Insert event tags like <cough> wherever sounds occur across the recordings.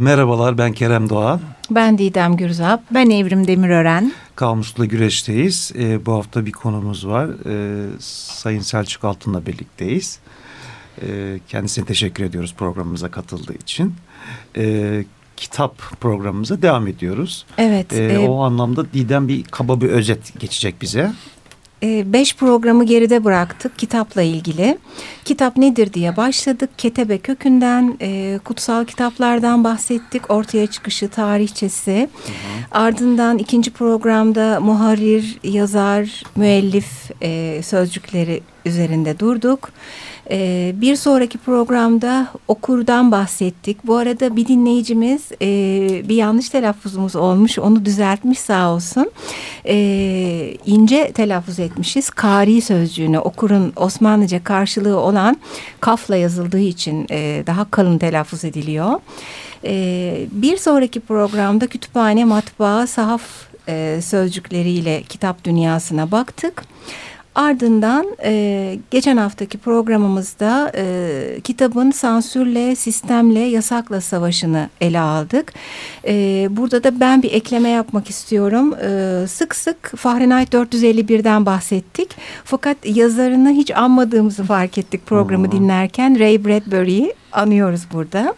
Merhabalar ben Kerem Doğan. Ben Didem Gürzap. Ben Evrim Demirören. Kamusla Güreş'teyiz. E, bu hafta bir konumuz var. E, Sayın Selçuk Altın'la birlikteyiz. E, kendisine teşekkür ediyoruz programımıza katıldığı için. E, kitap programımıza devam ediyoruz. Evet. E, e, o anlamda Didem bir kaba bir özet geçecek bize. Ee, beş programı geride bıraktık kitapla ilgili. Kitap nedir diye başladık. Ketebe kökünden, e, kutsal kitaplardan bahsettik. Ortaya çıkışı, tarihçesi. Hı hı. Ardından ikinci programda muharir, yazar, müellif e, sözcükleri üzerinde durduk. Ee, bir sonraki programda okurdan bahsettik. Bu arada bir dinleyicimiz e, bir yanlış telaffuzumuz olmuş. Onu düzeltmiş sağ olsun. E, ince telaffuz etmişiz. Kari sözcüğünü okurun Osmanlıca karşılığı olan kafla yazıldığı için e, daha kalın telaffuz ediliyor. E, bir sonraki programda kütüphane, matbaa, sahaf e, sözcükleriyle kitap dünyasına baktık. Ardından e, geçen haftaki programımızda e, kitabın sansürle, sistemle, yasakla savaşını ele aldık. E, burada da ben bir ekleme yapmak istiyorum. E, sık sık Fahrenheit 451'den bahsettik. Fakat yazarını hiç anmadığımızı fark ettik programı hmm. dinlerken. Ray Bradbury'yi anıyoruz burada.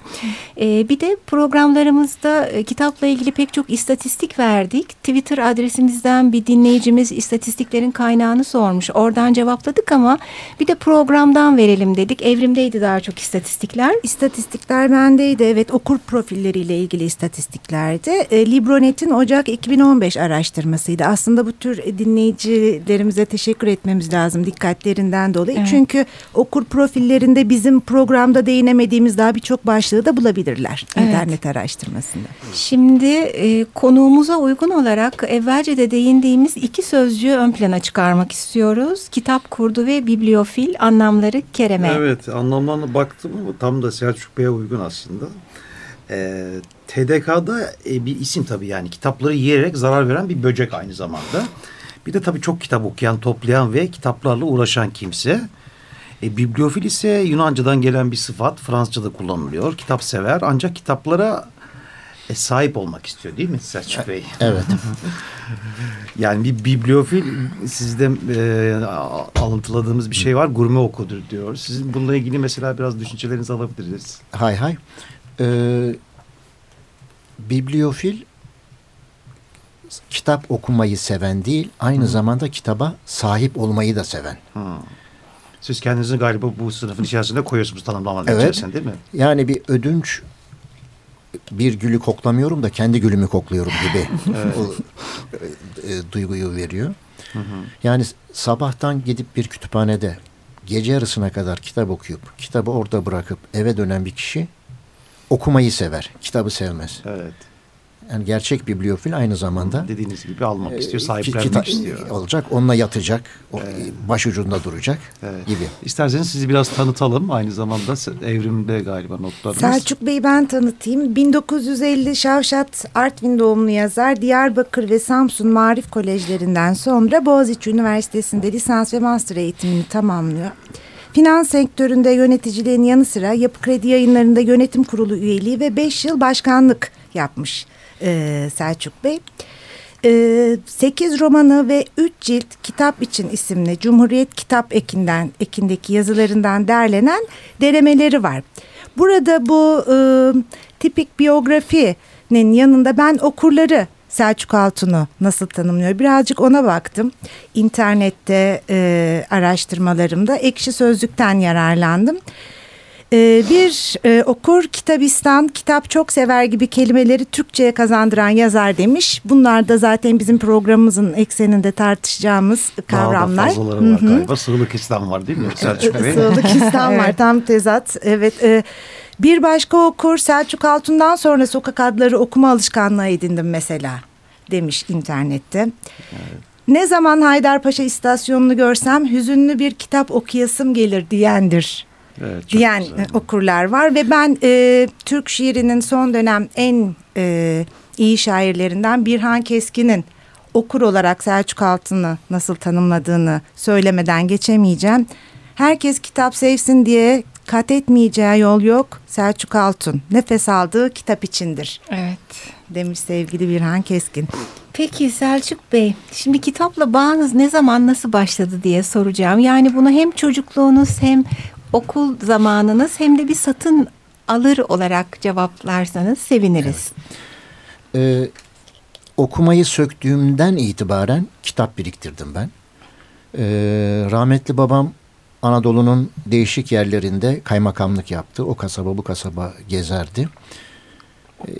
E, bir de programlarımızda e, kitapla ilgili pek çok istatistik verdik. Twitter adresimizden bir dinleyicimiz istatistiklerin kaynağını sormuş. Oradan cevapladık ama bir de programdan verelim dedik. Evrimdeydi daha çok istatistikler. İstatistikler bendeydi. Evet okur profilleriyle ilgili istatistiklerdi. E, Libronet'in Ocak 2015 araştırmasıydı. Aslında bu tür dinleyicilerimize teşekkür etmemiz lazım dikkatlerinden dolayı. Evet. Çünkü okur profillerinde bizim programda değinemediğimiz bilmediğimiz daha birçok başlığı da bulabilirler evet. internet araştırmasında. Şimdi e, konuğumuza uygun olarak evvelce de değindiğimiz iki sözcüğü ön plana çıkarmak istiyoruz. Kitap kurdu ve bibliofil anlamları kereme. Evet anlamlarına baktım ama tam da Selçuk Bey'e uygun aslında. E, TDK'da e, bir isim tabii yani kitapları yiyerek zarar veren bir böcek aynı zamanda. Bir de tabii çok kitap okuyan, toplayan ve kitaplarla uğraşan kimse. E, bibliofil ise Yunanca'dan gelen bir sıfat. Fransızca'da kullanılıyor. Kitap sever ancak kitaplara e, sahip olmak istiyor değil mi Selçuk Bey? Evet. <laughs> yani bir bibliofil sizde e, alıntıladığımız bir şey var. Gurme okudur diyor. Sizin bununla ilgili mesela biraz düşüncelerinizi alabiliriz. Hay hay. Ee, bibliofil kitap okumayı seven değil, aynı Hı. zamanda kitaba sahip olmayı da seven. Hı. Siz kendinizi galiba bu sınıfın içerisinde koyuyorsunuz tanımlamanın evet. içerisinde değil mi? Yani bir ödünç bir gülü koklamıyorum da kendi gülümü kokluyorum gibi <laughs> o e, e, duyguyu veriyor. Hı hı. Yani sabahtan gidip bir kütüphanede gece yarısına kadar kitap okuyup kitabı orada bırakıp eve dönen bir kişi okumayı sever. Kitabı sevmez. Evet yani gerçek bibliofil aynı zamanda dediğiniz gibi almak e, istiyor, sahiplenmek istiyor. Olacak, onunla yatacak, evet. başucunda duracak evet. gibi. İsterseniz sizi biraz tanıtalım. Aynı zamanda evrimde galiba notlarınız. Selçuk Bey ben tanıtayım. 1950 Şavşat Artvin doğumlu yazar. Diyarbakır ve Samsun Marif Kolejlerinden sonra Boğaziçi Üniversitesi'nde lisans ve master eğitimini tamamlıyor. Finans sektöründe yöneticiliğin yanı sıra Yapı Kredi Yayınları'nda yönetim kurulu üyeliği ve 5 yıl başkanlık yapmış e, Selçuk Bey. E, 8 romanı ve 3 cilt kitap için isimli Cumhuriyet Kitap Ekinden, Ekindeki yazılarından derlenen denemeleri var. Burada bu e, tipik biyografinin yanında ben okurları Selçuk Altun'u nasıl tanımlıyor? Birazcık ona baktım. İnternette e, araştırmalarımda ekşi sözlükten yararlandım. Ee, bir e, okur kitabistan, kitap çok sever gibi kelimeleri Türkçe'ye kazandıran yazar demiş. Bunlar da zaten bizim programımızın ekseninde tartışacağımız kavramlar. Daha da fazlaları var galiba. Sığlık İslam var değil mi Selçuk Bey? Sığlık <laughs> İslam var tam tezat. Evet. E, bir başka okur Selçuk Altun'dan sonra sokak adları okuma alışkanlığı edindim mesela demiş internette. Evet. Ne zaman Haydarpaşa istasyonunu görsem hüzünlü bir kitap okuyasım gelir diyendir evet, diyen güzel. okurlar var ve ben e, Türk şiirinin son dönem en e, iyi şairlerinden Birhan Keskin'in okur olarak Selçuk Altın'ı nasıl tanımladığını söylemeden geçemeyeceğim. Herkes kitap sevsin diye kat etmeyeceği yol yok. Selçuk Altun nefes aldığı kitap içindir Evet. demiş sevgili Birhan Keskin. Peki Selçuk Bey, şimdi kitapla bağınız ne zaman nasıl başladı diye soracağım. Yani bunu hem çocukluğunuz hem okul zamanınız hem de bir satın alır olarak cevaplarsanız seviniriz. Ee, okumayı söktüğümden itibaren kitap biriktirdim ben. Ee, rahmetli babam Anadolu'nun değişik yerlerinde kaymakamlık yaptı. O kasaba bu kasaba gezerdi. Ee,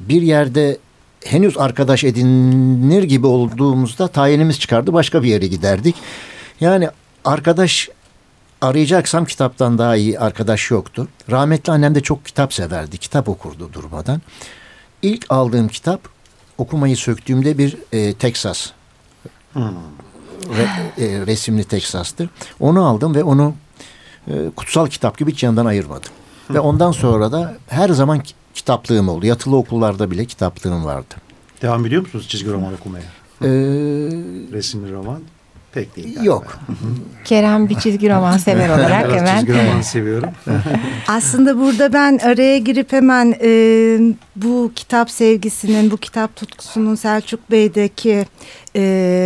bir yerde henüz arkadaş edinir gibi olduğumuzda tayinimiz çıkardı. Başka bir yere giderdik. Yani arkadaş arayacaksam kitaptan daha iyi arkadaş yoktu. Rahmetli annem de çok kitap severdi. Kitap okurdu durmadan. İlk aldığım kitap okumayı söktüğümde bir e, Texas re- e, resimli Texas'tı. Onu aldım ve onu e, kutsal kitap gibi hiç yanından ayırmadım. Ve ondan sonra da her zaman ki- kitaplığım oldu. Yatılı okullarda bile kitaplığım vardı. Devam ediyor musunuz çizgi roman okumaya? Ee, Resimli roman pek değil. galiba. yok. Kerem bir çizgi roman sever <laughs> olarak Biraz hemen. çizgi roman seviyorum. <laughs> Aslında burada ben araya girip hemen e, bu kitap sevgisinin, bu kitap tutkusunun Selçuk Bey'deki e,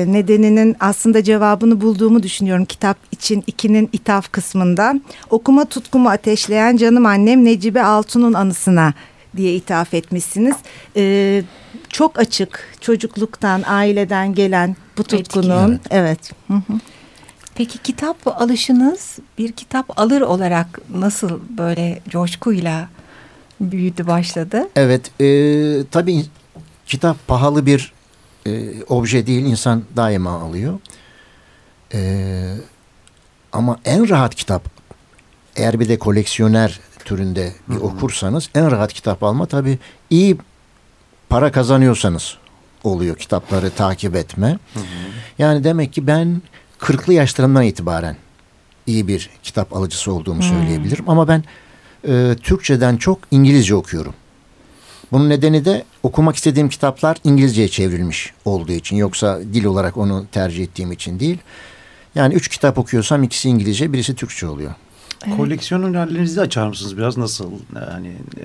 nedeninin aslında cevabını bulduğumu düşünüyorum. Kitap için ikinin ithaf kısmında. Okuma tutkumu ateşleyen canım annem Necibe Altun'un anısına diye ithaf etmişsiniz. E, çok açık çocukluktan, aileden gelen bu tutkunun. Evet. Hı hı. Peki kitap alışınız bir kitap alır olarak nasıl böyle coşkuyla büyüdü başladı? Evet. E, tabii kitap pahalı bir e, obje değil. insan daima alıyor. E, ama en rahat kitap eğer bir de koleksiyoner türünde bir okursanız en rahat kitap alma tabii iyi para kazanıyorsanız oluyor kitapları takip etme. Yani demek ki ben 40'lı yaşlarımdan itibaren iyi bir kitap alıcısı olduğumu söyleyebilirim. Ama ben e, Türkçeden çok İngilizce okuyorum. Bunun nedeni de okumak istediğim kitaplar İngilizceye çevrilmiş olduğu için. Yoksa dil olarak onu tercih ettiğim için değil. Yani üç kitap okuyorsam ikisi İngilizce, birisi Türkçe oluyor. Koleksiyonun hallerinizi açar mısınız biraz nasıl? Yani e,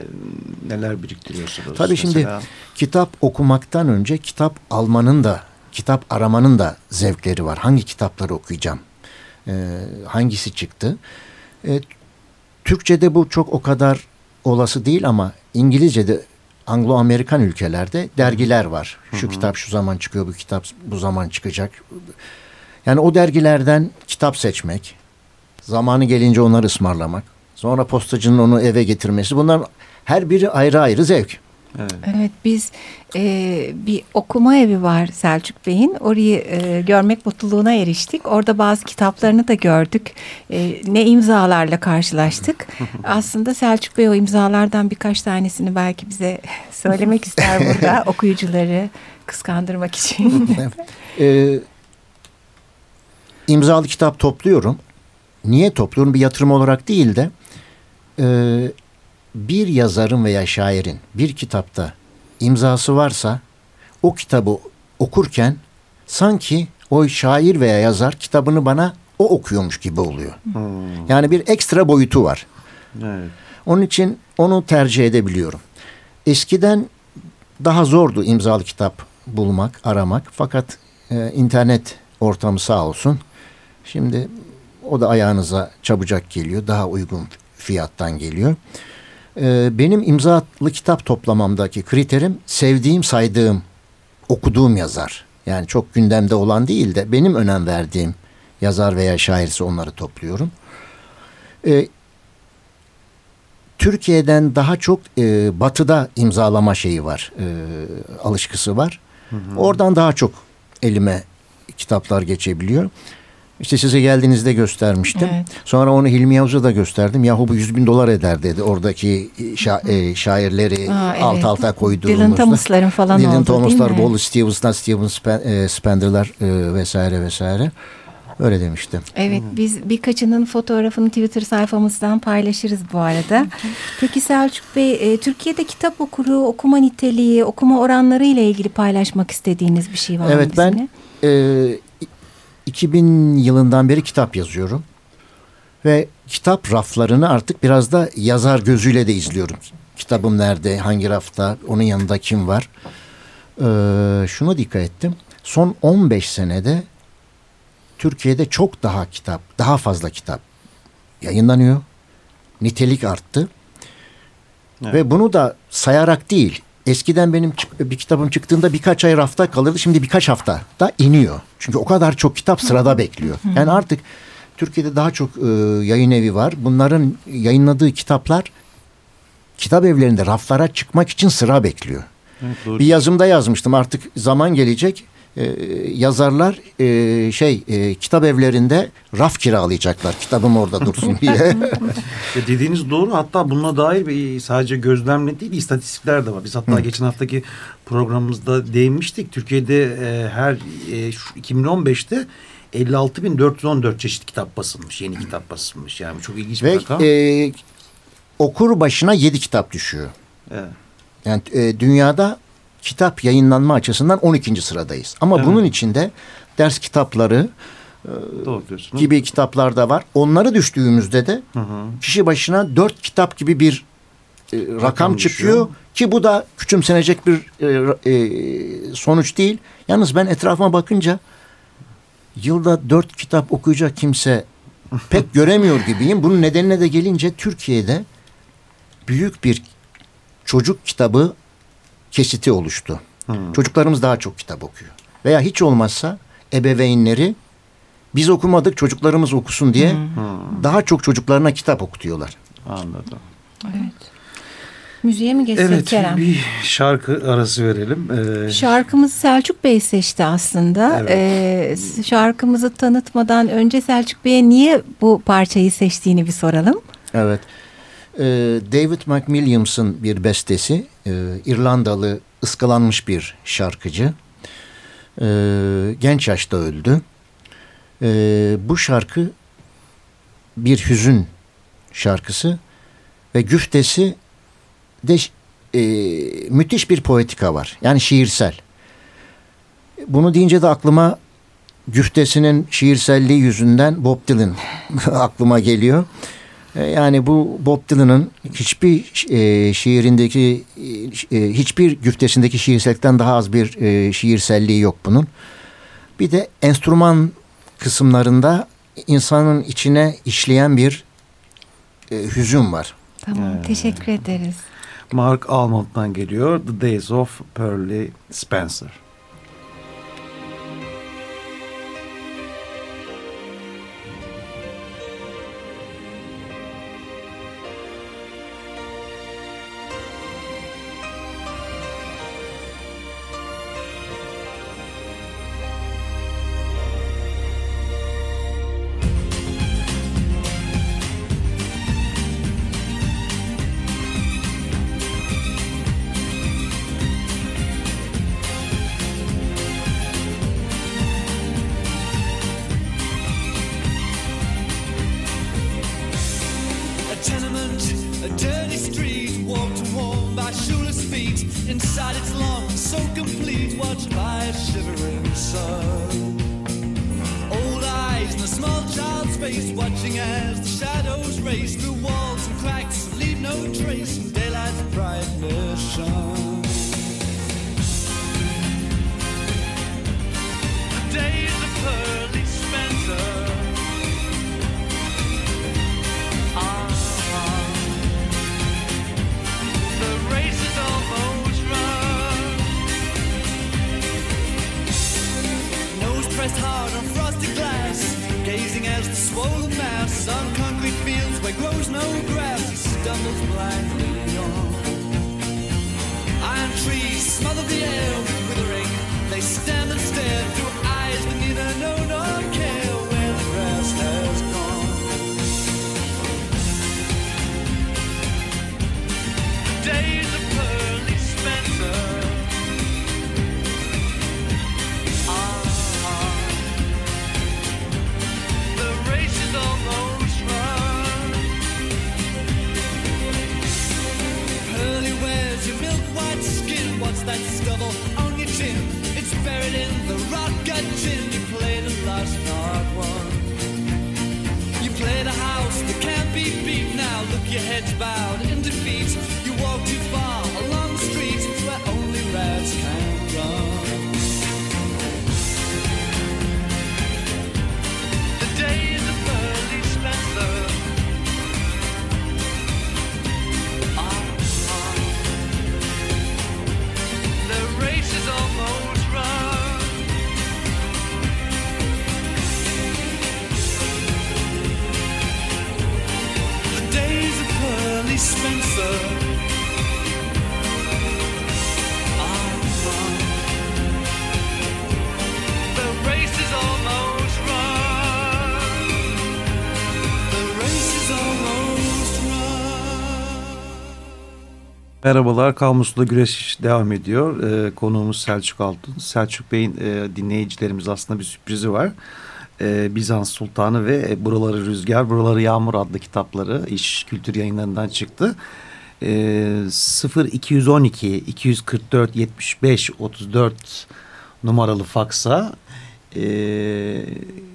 neler biriktiriyorsunuz? Tabii şimdi Mesela- kitap okumaktan önce kitap almanın da, kitap aramanın da zevkleri var. Hangi kitapları okuyacağım? Ee, hangisi çıktı? Ee, Türkçe'de bu çok o kadar olası değil ama İngilizce'de Anglo-Amerikan ülkelerde dergiler var. Şu kitap şu zaman çıkıyor, bu kitap bu zaman çıkacak. Yani o dergilerden kitap seçmek, zamanı gelince onları ısmarlamak, sonra postacının onu eve getirmesi bunların her biri ayrı ayrı zevk. Evet. Evet biz e, bir okuma evi var Selçuk Bey'in. Orayı e, görmek mutluluğuna eriştik. Orada bazı kitaplarını da gördük. E, ne imzalarla karşılaştık. <laughs> Aslında Selçuk Bey o imzalardan birkaç tanesini belki bize <laughs> söylemek ister burada <laughs> okuyucuları kıskandırmak için. Ee, imzalı kitap topluyorum. Niye topluyorum? Bir yatırım olarak değil de e, bir yazarın veya şairin bir kitapta imzası varsa o kitabı okurken sanki o şair veya yazar kitabını bana o okuyormuş gibi oluyor. Hmm, Yani bir ekstra boyutu var. evet. Onun için onu tercih edebiliyorum. Eskiden daha zordu imzalı kitap bulmak, aramak. Fakat e, internet ortamı sağ olsun. Şimdi o da ayağınıza çabucak geliyor. Daha uygun fiyattan geliyor. E, benim imzalı kitap toplamamdaki kriterim sevdiğim, saydığım, okuduğum yazar. Yani çok gündemde olan değil de benim önem verdiğim yazar veya şairse onları topluyorum. E, Türkiye'den daha çok e, batıda imzalama şeyi var, e, alışkısı var. Oradan daha çok elime kitaplar geçebiliyor. İşte size geldiğinizde göstermiştim. Evet. Sonra onu Hilmi Yavuz'a da gösterdim. Yahu bu 100 bin dolar eder dedi. Oradaki şa- e, şairleri Aa, alt evet. alta koyduğumuzda. Dylan Thomas'ların falan Dylan oldu, Thomas'lar? Wallace Stevens'lar, Steven e, Spender'lar e, vesaire vesaire. Öyle demişti. Evet biz birkaçının fotoğrafını Twitter sayfamızdan paylaşırız bu arada. Peki Selçuk Bey Türkiye'de kitap okuru, okuma niteliği, okuma oranları ile ilgili paylaşmak istediğiniz bir şey var mı Evet ben e, 2000 yılından beri kitap yazıyorum. Ve kitap raflarını artık biraz da yazar gözüyle de izliyorum. Kitabım nerede, hangi rafta, onun yanında kim var. Ee, şunu dikkat ettim. Son 15 senede Türkiye'de çok daha kitap, daha fazla kitap yayınlanıyor. Nitelik arttı. Evet. Ve bunu da sayarak değil. Eskiden benim bir kitabım çıktığında birkaç ay rafta kalırdı. Şimdi birkaç hafta da iniyor. Çünkü o kadar çok kitap sırada bekliyor. Yani artık Türkiye'de daha çok e, yayın evi var. Bunların yayınladığı kitaplar kitap evlerinde raflara çıkmak için sıra bekliyor. Evet, doğru. Bir yazımda yazmıştım artık zaman gelecek e, yazarlar e, şey e, kitap evlerinde raf kiralayacaklar kitabım orada dursun diye. <laughs> Dediğiniz doğru. Hatta bununla dair bir sadece gözlemle değil istatistikler de var. Biz hatta geçen haftaki programımızda değinmiştik. Türkiye'de e, her e, şu 2015'te 56.414 çeşit kitap basılmış. Yeni kitap basılmış. Yani çok ilginç bir Ve rakam. e, okur başına yedi kitap düşüyor. Evet. Yani e, dünyada kitap yayınlanma açısından 12. sıradayız. Ama Evet. bunun içinde ders kitapları diyorsunuz. gibi kitaplar da var. Onları düştüğümüzde de Hı hı. kişi başına dört kitap gibi bir e, rakam, çıkıyor. Ki bu da küçümsenecek bir e, e, sonuç değil. Yalnız ben etrafıma bakınca yılda dört kitap okuyacak kimse <laughs> pek göremiyor gibiyim. Bunun nedenine de gelince Türkiye'de büyük bir çocuk kitabı kesiti oluştu. Hı. Çocuklarımız daha çok kitap okuyor. Veya hiç olmazsa ebeveynleri biz okumadık çocuklarımız okusun diye daha çok çocuklarına kitap okutuyorlar. Anladım. Müziğe mi geçsek Evet Kerem? bir şarkı arası verelim. Ee, Şarkımızı Selçuk Bey seçti aslında. Evet. Ee, şarkımızı tanıtmadan önce Selçuk Bey'e niye bu parçayı seçtiğini bir soralım. Evet. Ee, David McWilliams'ın bir bestesi. Ee, İrlandalı ıskalanmış bir şarkıcı. Ee, genç yaşta öldü. Ee, bu şarkı bir hüzün şarkısı ve güftesi de e, müthiş bir poetika var. Yani şiirsel. Bunu deyince de aklıma güftesinin şiirselliği yüzünden Bob Dylan <laughs> aklıma geliyor. E, Yani bu Bob Dylan'ın hiçbir e, şiirindeki e, hiçbir güftesindeki şiirsellikten daha az bir e, şiirselliği yok bunun. Bir de enstrüman kısımlarında insanın içine işleyen bir e, hüzün var. Tamam teşekkür ederiz. Mark Almond'dan geliyor. The Days of Pearly Spencer. A dirty street, walked and worn by shoeless feet. Inside its lawn, so complete, watched by a shivering sun. Old eyes in a small child's face, watching as the shadows race through walls and cracks, leave no trace in daylight's brightness shone. Days of Pearly as the swollen mass on concrete fields where grows no grass. He stumbles blindly your heads bowed Merhabalar, Kamus'ta güreş devam ediyor. Ee, konuğumuz Selçuk Altun. Selçuk Bey'in e, dinleyicilerimiz aslında bir sürprizi var. Ee, Bizans Sultanı ve e, Buraları Rüzgar, Buraları Yağmur adlı kitapları iş kültür yayınlarından çıktı. Ee, 0212 244 75 34 numaralı faksa e,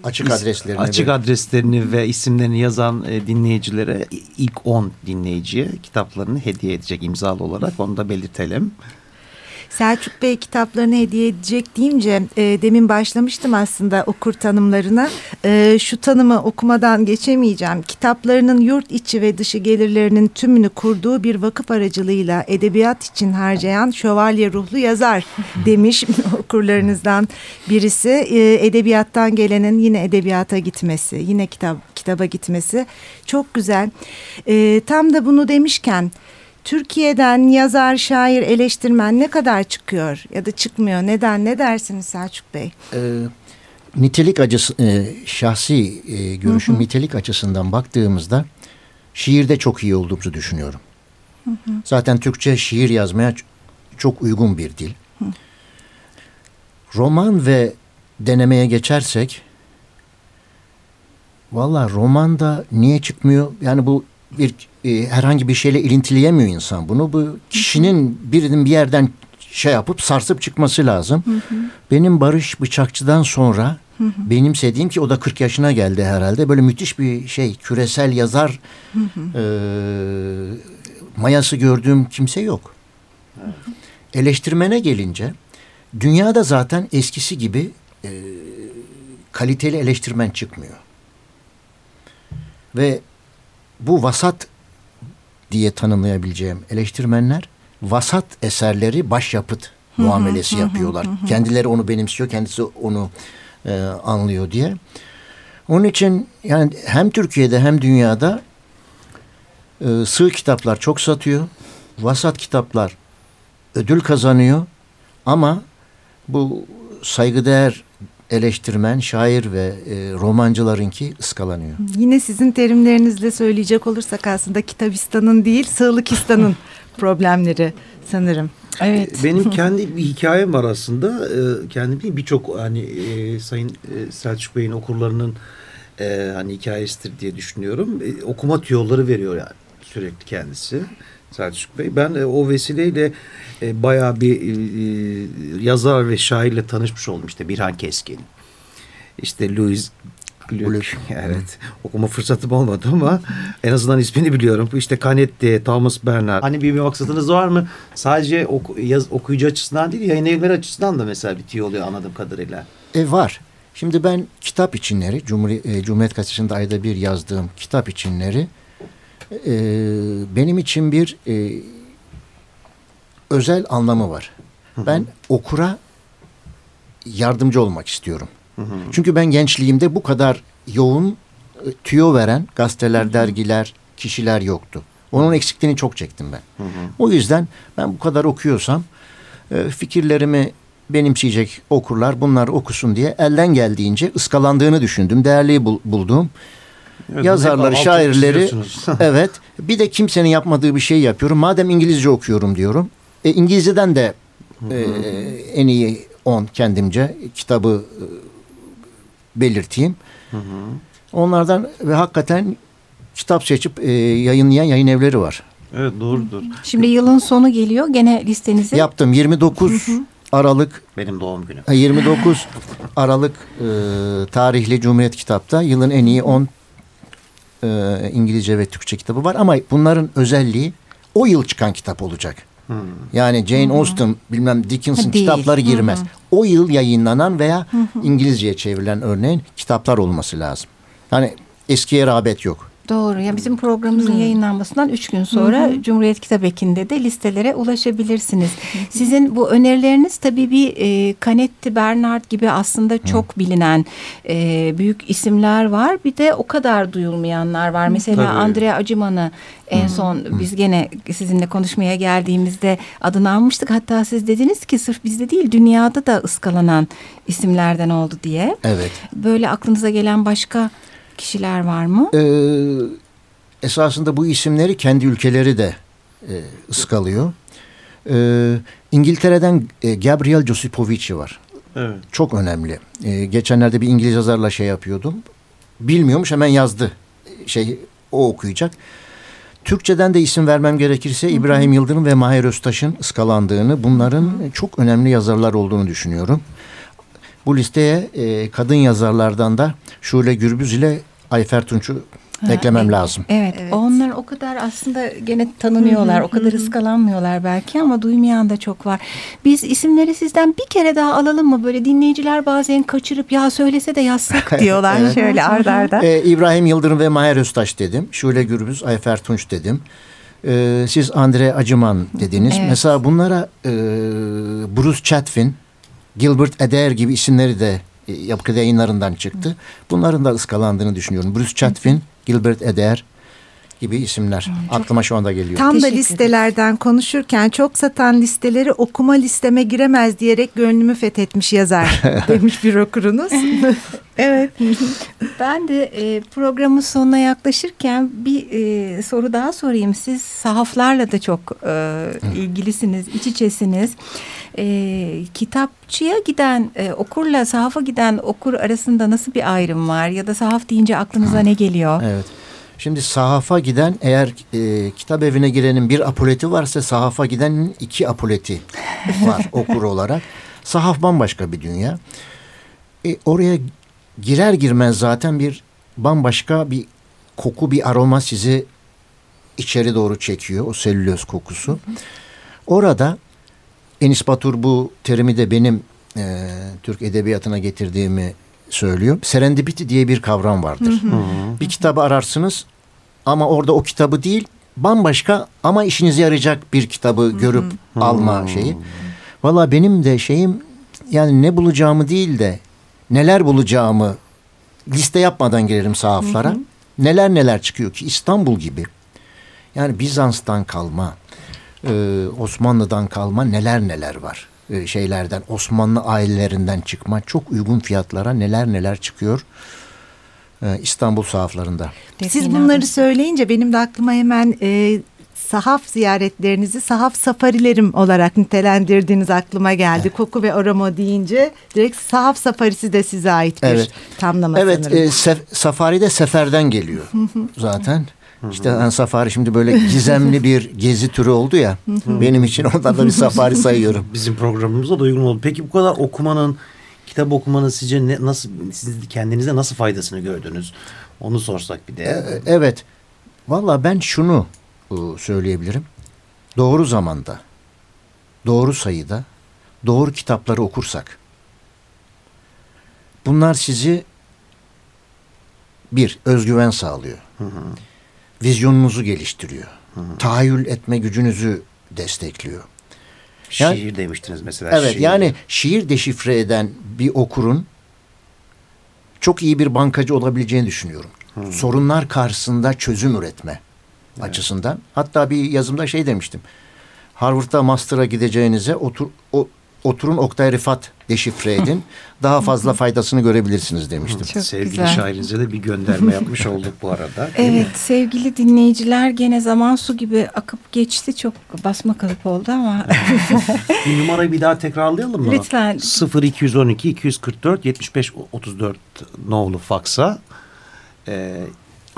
Açık adreslerini açık ve- adreslerini ve isimlerini yazan e, dinleyicilere ilk 10 dinleyiciye kitaplarını hediye edecek imzalı olarak onu da belirtelim. Selçuk Bey kitaplarını hediye edecek deyince e, demin başlamıştım aslında okur tanımlarına. E, şu tanımı okumadan geçemeyeceğim. Kitaplarının yurt içi ve dışı gelirlerinin tümünü kurduğu bir vakıf aracılığıyla edebiyat için harcayan şövalye ruhlu yazar <laughs> demiş <laughs> okurlarınızdan birisi. E, edebiyattan gelenin yine edebiyata gitmesi, yine kitap kitaba gitmesi çok güzel. E, tam da bunu demişken Türkiye'den yazar, şair, eleştirmen ne kadar çıkıyor ya da çıkmıyor? Neden? Ne dersiniz Selçuk Bey? Ee, nitelik acısı, e, şahsi e, görüşüm nitelik açısından baktığımızda şiirde çok iyi olduğumuzu düşünüyorum. Zaten Türkçe şiir yazmaya çok uygun bir dil. Roman ve denemeye geçersek valla romanda niye çıkmıyor? Yani bu bir e, herhangi bir şeyle ilintileyemiyor insan bunu. Bu kişinin birinin bir yerden şey yapıp sarsıp çıkması lazım. Benim Barış Bıçakçı'dan sonra benimsediğim ki o da 40 yaşına geldi herhalde. Böyle müthiş bir şey küresel yazar e, mayası gördüğüm kimse yok. Eleştirmene gelince dünyada zaten eskisi gibi e, kaliteli eleştirmen çıkmıyor. Ve bu vasat diye tanımlayabileceğim eleştirmenler vasat eserleri başyapıt muamelesi yapıyorlar. Kendileri onu benimsiyor, kendisi onu e, anlıyor diye. Onun için yani hem Türkiye'de hem dünyada e, sığ kitaplar çok satıyor. Vasat kitaplar ödül kazanıyor. Ama bu saygıdeğer eleştirmen, şair ve e, romancılarınki ıskalanıyor. Yine sizin terimlerinizle söyleyecek olursak aslında Kitabistan'ın değil Sığlıkistan'ın <laughs> problemleri sanırım. Evet. Benim kendi bir hikayem var aslında. Kendi bir- birçok hani e, Sayın e, Selçuk Bey'in okurlarının e, hani hikayesidir diye düşünüyorum. E, okuma tüyoları veriyor yani sürekli kendisi. Selçuk Bey. Ben e, o vesileyle e, bayağı bir e, e, yazar ve şairle tanışmış oldum. İşte Birhan Keskin. İşte Louis Glück. Evet. Okuma fırsatım olmadı ama en azından ismini biliyorum. Bu işte Canetti, Thomas Bernard. Hani bir, bir maksadınız var mı? Sadece oku, yaz, okuyucu açısından değil, yayın evleri açısından da mesela bitiyor oluyor anladığım kadarıyla. E var. Şimdi ben kitap içinleri, Cumhuri, e, Cumhuriyet Gazetesi'nde ayda bir yazdığım kitap içinleri e, benim için bir e, özel anlamı var. Ben okura yardımcı olmak istiyorum. Çünkü ben gençliğimde bu kadar yoğun e, tüyo veren gazeteler, dergiler, kişiler yoktu. Onun eksikliğini çok çektim ben. O yüzden ben bu kadar okuyorsam e, fikirlerimi benimseyecek okurlar bunlar okusun diye elden geldiğince ıskalandığını düşündüm. Değerli bul- bulduğum Evet, yazarları, şairleri <laughs> evet bir de kimsenin yapmadığı bir şey yapıyorum. Madem İngilizce okuyorum diyorum. E, İngilizceden de e, en iyi 10 kendimce kitabı e, belirteyim. Onlardan ve hakikaten kitap seçip e, yayınlayan yayın evleri var. Evet doğrudur. Şimdi yılın sonu geliyor. Gene listenizi Yaptım 29 Aralık Benim doğum günüm. e, 29 Aralık e, tarihli Cumhuriyet Kitap'ta yılın en iyi 10 e, İngilizce ve Türkçe kitabı var ama bunların özelliği o yıl çıkan kitap olacak. Yani Jane Austen bilmem Dickens'ın Ha, değil. kitapları girmez. O yıl yayınlanan veya İngilizceye çevrilen örneğin kitaplar olması lazım. Yani eskiye rağbet yok. Doğru. Ya bizim programımızın yayınlanmasından üç gün sonra Cumhuriyet Kitap Eki'nde de listelere ulaşabilirsiniz. Sizin bu önerileriniz tabii bir e, Canetti Bernard gibi aslında çok bilinen e, büyük isimler var. Bir de o kadar duyulmayanlar var. Mesela Tabii. Andrea Acıman'ı en son biz gene sizinle konuşmaya geldiğimizde adını almıştık. Hatta siz dediniz ki sırf bizde değil dünyada da ıskalanan isimlerden oldu diye. Evet. Böyle aklınıza gelen başka kişiler var mı? Ee, esasında bu isimleri kendi ülkeleri de e, ıskalıyor. Ee, İngiltere'den e, Gabriel Josipovici var. Evet. Çok önemli. Ee, geçenlerde bir İngiliz yazarla şey yapıyordum. Bilmiyormuş hemen yazdı. Şey o okuyacak. Türkçeden de isim vermem gerekirse İbrahim Yıldırım ve Mahir Öztaş'ın ıskalandığını, bunların çok önemli yazarlar olduğunu düşünüyorum. Bu listeye e, kadın yazarlardan da Şule Gürbüz ile Ayfer Tunç'u Ha, eklemem evet. lazım. Evet, Evet. onlar o kadar aslında gene tanınıyorlar, o kadar ıskalanmıyorlar belki ama duymayan da çok var. Biz isimleri sizden bir kere daha alalım mı? Böyle dinleyiciler bazen kaçırıp ya söylese de yazsak <laughs> diyorlar şöyle arda arda. Ee, İbrahim Yıldırım ve Mahir Öztaş dedim. Şule Gürbüz, Ayfer Tunç dedim. Ee, siz Andre Acıman dediniz. Evet. Mesela bunlara e, Bruce Chatwin, Gilbert Adair gibi isimleri de yapı yayınlarından çıktı. Bunların da ıskalandığını düşünüyorum. Bruce Chatwin, Gilbert Adair gibi isimler. Aklıma şu anda geliyor. Tam da listelerden konuşurken çok satan listeleri okuma listeme giremez diyerek gönlümü fethetmiş yazar <laughs> demiş bir okurunuz. <laughs> Evet. ben de e, programın sonuna yaklaşırken bir e, soru daha sorayım. Siz sahaflarla da çok e, ilgilisiniz, iç içesiniz. E, kitapçıya giden e, okurla sahafa giden okur arasında nasıl bir ayrım var? Ya da sahaf deyince aklınıza ne geliyor? <laughs> Evet. Şimdi sahafa giden eğer e, kitap evine girenin bir apoleti varsa sahafa gidenin iki apoleti var <laughs> okur olarak. Sahaf bambaşka bir dünya. E, oraya girer girmez zaten bir bambaşka bir koku bir aroma sizi içeri doğru çekiyor o selüloz kokusu. Orada Enis Batur bu terimi de benim e, Türk edebiyatına getirdiğimi söylüyor. Serendipity diye bir kavram vardır. Bir kitabı ararsınız ama orada o kitabı değil bambaşka ama işinize yarayacak bir kitabı görüp alma şeyi. Valla benim de şeyim yani ne bulacağımı değil de neler bulacağımı liste yapmadan girerim sahaflara. Neler neler çıkıyor ki İstanbul gibi. Yani Bizans'tan kalma, e, Osmanlı'dan kalma neler neler var. E, şeylerden, Osmanlı ailelerinden çıkma çok uygun fiyatlara neler neler çıkıyor e, İstanbul sahaflarında. Siz bunları söyleyince benim de aklıma hemen e, sahaf ziyaretlerinizi sahaf safarilerim olarak nitelendirdiğiniz aklıma geldi. Koku ve aroma deyince direkt sahaf safarisi de size ait bir Evet. tamlama Evet, sanırım. e, sef- safari de seferden geliyor zaten. İşte yani safari şimdi böyle gizemli bir gezi türü oldu ya. benim için ondan da bir safari sayıyorum. Bizim programımıza da uygun oldu. Peki bu kadar okumanın, kitap okumanın sizce ne, nasıl, siz kendinize nasıl faydasını gördünüz? Onu sorsak bir de. E, Evet. Valla ben şunu e, söyleyebilirim. Doğru zamanda, doğru sayıda, doğru kitapları okursak bunlar sizi bir özgüven sağlıyor. Vizyonunuzu geliştiriyor. Tahayyül etme gücünüzü destekliyor. Yani- Şiir demiştiniz mesela. Evet şiir. yani şiir deşifre eden bir okurun çok iyi bir bankacı olabileceğini düşünüyorum. Sorunlar karşısında çözüm üretme açısından. Hatta bir yazımda şey demiştim. Harvard'da master'a gideceğinize otur, o, oturun Oktay Rifat deşifre edin. <laughs> Daha fazla faydasını görebilirsiniz demiştim. Çok Sevgili güzel. şairinize de bir gönderme yapmış <laughs> olduk bu arada. Evet sevgili dinleyiciler gene zaman su gibi akıp geçti. Çok basma kalıp oldu ama <laughs> Bir numarayı bir daha tekrarlayalım mı? Lütfen. 0212 244 75 34 nolu faksa. Ee,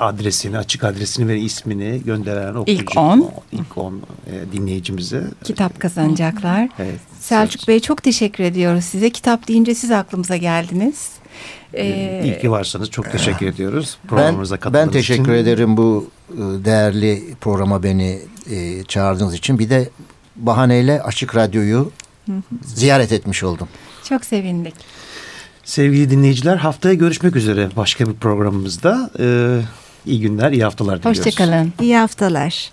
adresini, açık adresini ve ismini gönderen okuyucu. İlk on. ilk on e, dinleyicimize. Kitap kazanacaklar. Evet. Selçuk Bey çok teşekkür ediyoruz size. Kitap deyince siz aklımıza geldiniz. Ee, İyi ki varsanız çok teşekkür ediyoruz. Ben, Programımıza ben katıldığınız teşekkür için. ederim bu e, değerli programa beni e, çağırdığınız için. Bir de bahaneyle Açık Radyo'yu ziyaret etmiş oldum. çok sevindik. Sevgili dinleyiciler haftaya görüşmek üzere başka bir programımızda. Ee, iyi günler, iyi haftalar diliyoruz. Hoşçakalın. İyi haftalar.